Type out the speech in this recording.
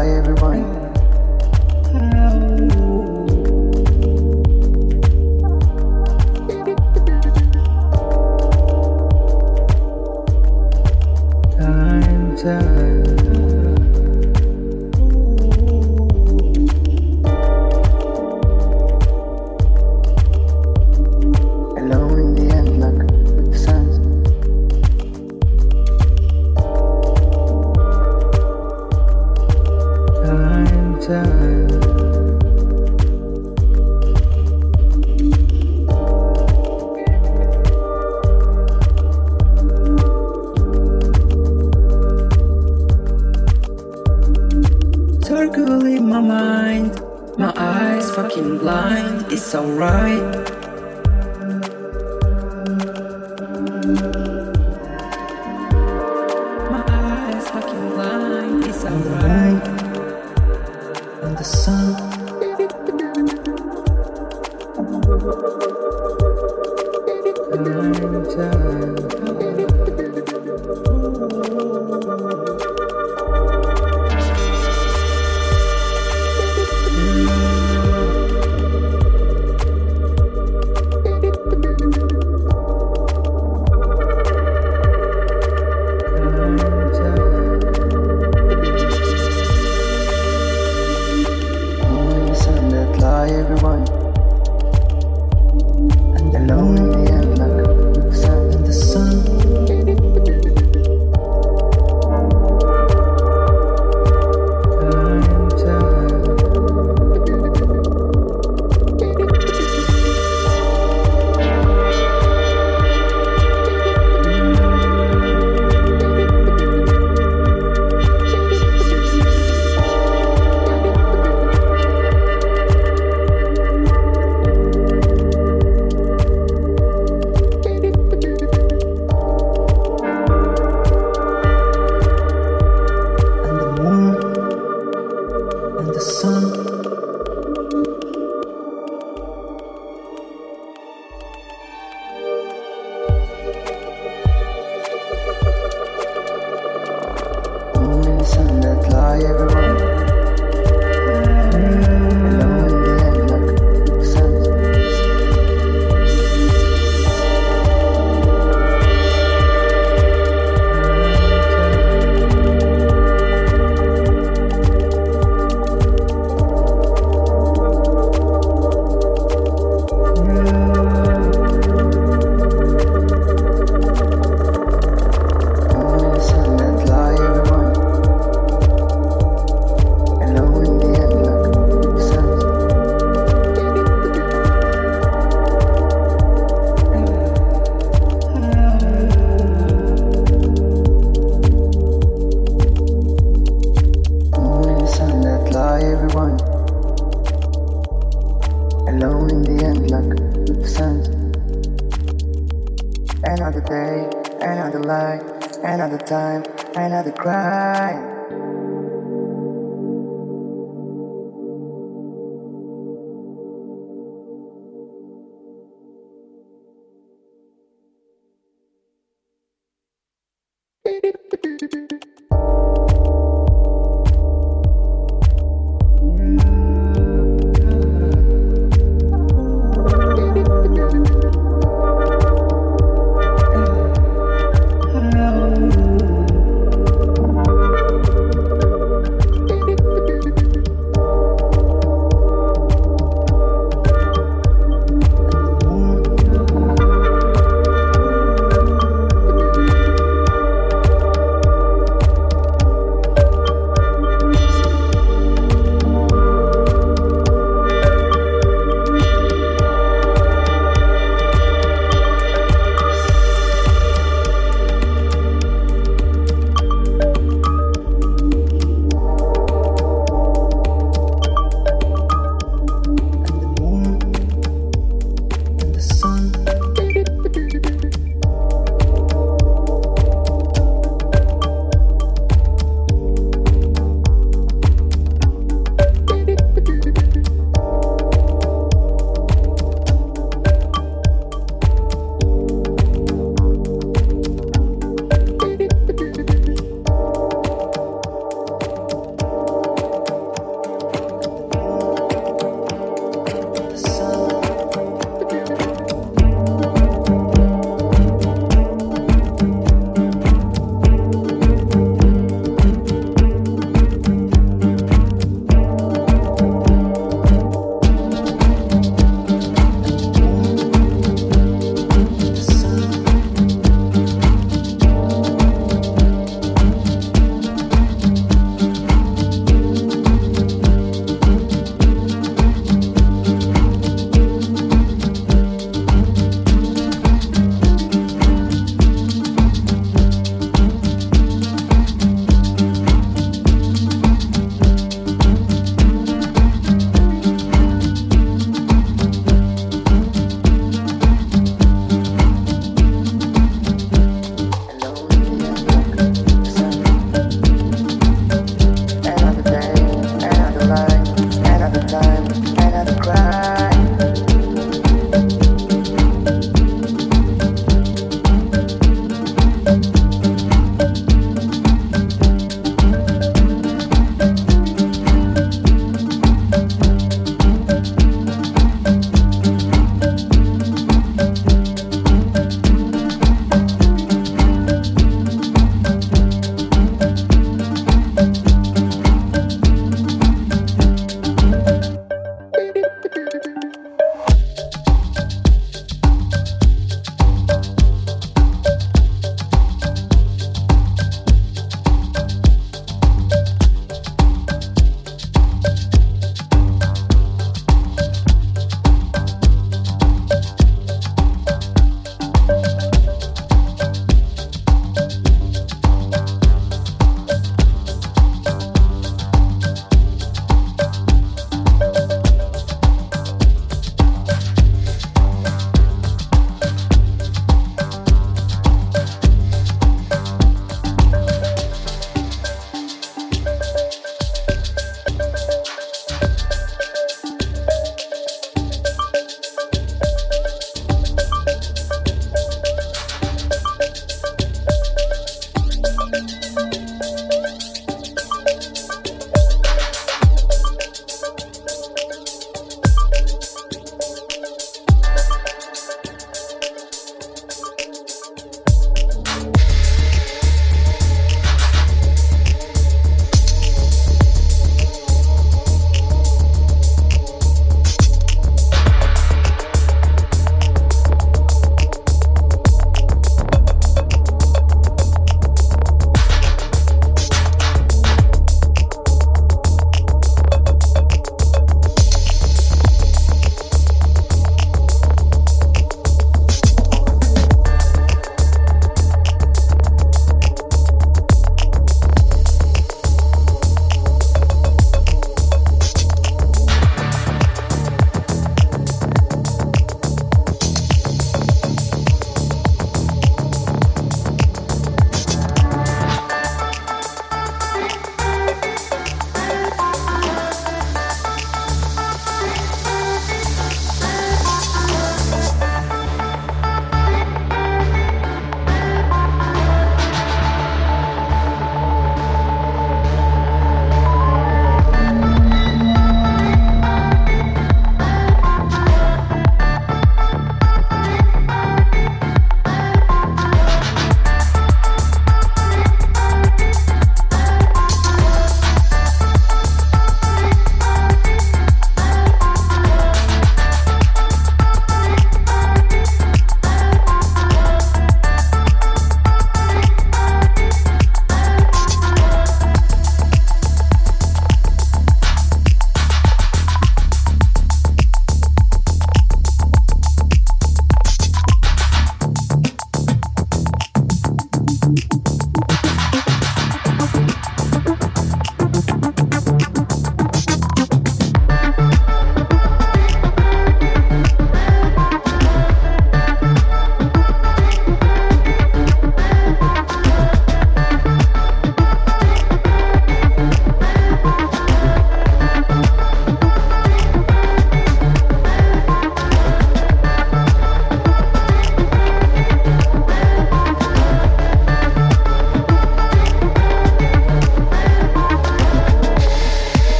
Everybody. everyone.